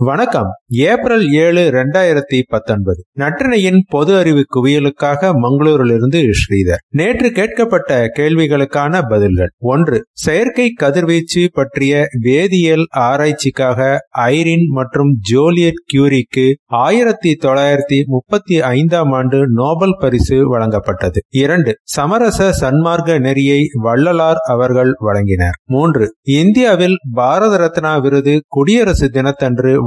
வணக்கம். ஏப்ரல் ஏழு இரண்டாயிரத்தி பத்தொன்பது. நற்றினையின் பொது அறிவு குவியலுக்காக மங்களூரிலிருந்து ஸ்ரீதர். நேற்று கேட்கப்பட்ட கேள்விகளுக்கான பதில்கள். ஒன்று செயற்கை கதிர்வீச்சு பற்றிய வேதியியல் ஆராய்ச்சிக்காக ஐரின் மற்றும் ஜோலியட் கியூரிக்கு ஆயிரத்தி தொள்ளாயிரத்தி முப்பத்தி ஐந்தாம் ஆண்டு நோபல் பரிசு வழங்கப்பட்டது. இரண்டு சமரச சன்மார்க்க நெறியை வள்ளலார் அவர்கள் வழங்கினர். மூன்று இந்தியாவில் பாரத ரத்னா விருது குடியரசு தினத்தன்று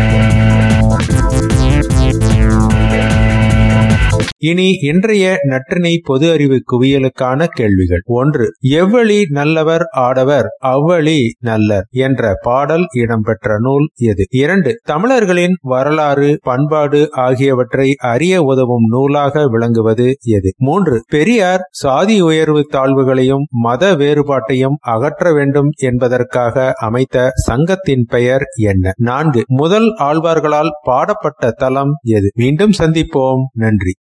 இனி இன்றைய நற்றினை பொது அறிவு குவியலுக்கான கேள்விகள். ஒன்று எவ்வளி நல்லவர் ஆடவர்? அவ்வளி நல்லர் என்ற பாடல் இடம்பெற்ற நூல் எது? இரண்டு தமிழர்களின் வரலாறு பண்பாடு ஆகியவற்றை அறிய உதவும் நூலாக விளங்குவது எது? மூன்று பெரியார் சாதி உயர்வு தாழ்வுகளையும் மத வேறுபாட்டையும் அகற்ற வேண்டும் என்பதற்காக அமைத்த சங்கத்தின் பெயர் என்ன? நான்கு முதல் ஆழ்வார்களால் பாடப்பட்ட தலம் எது? மீண்டும் சந்திப்போம். நன்றி.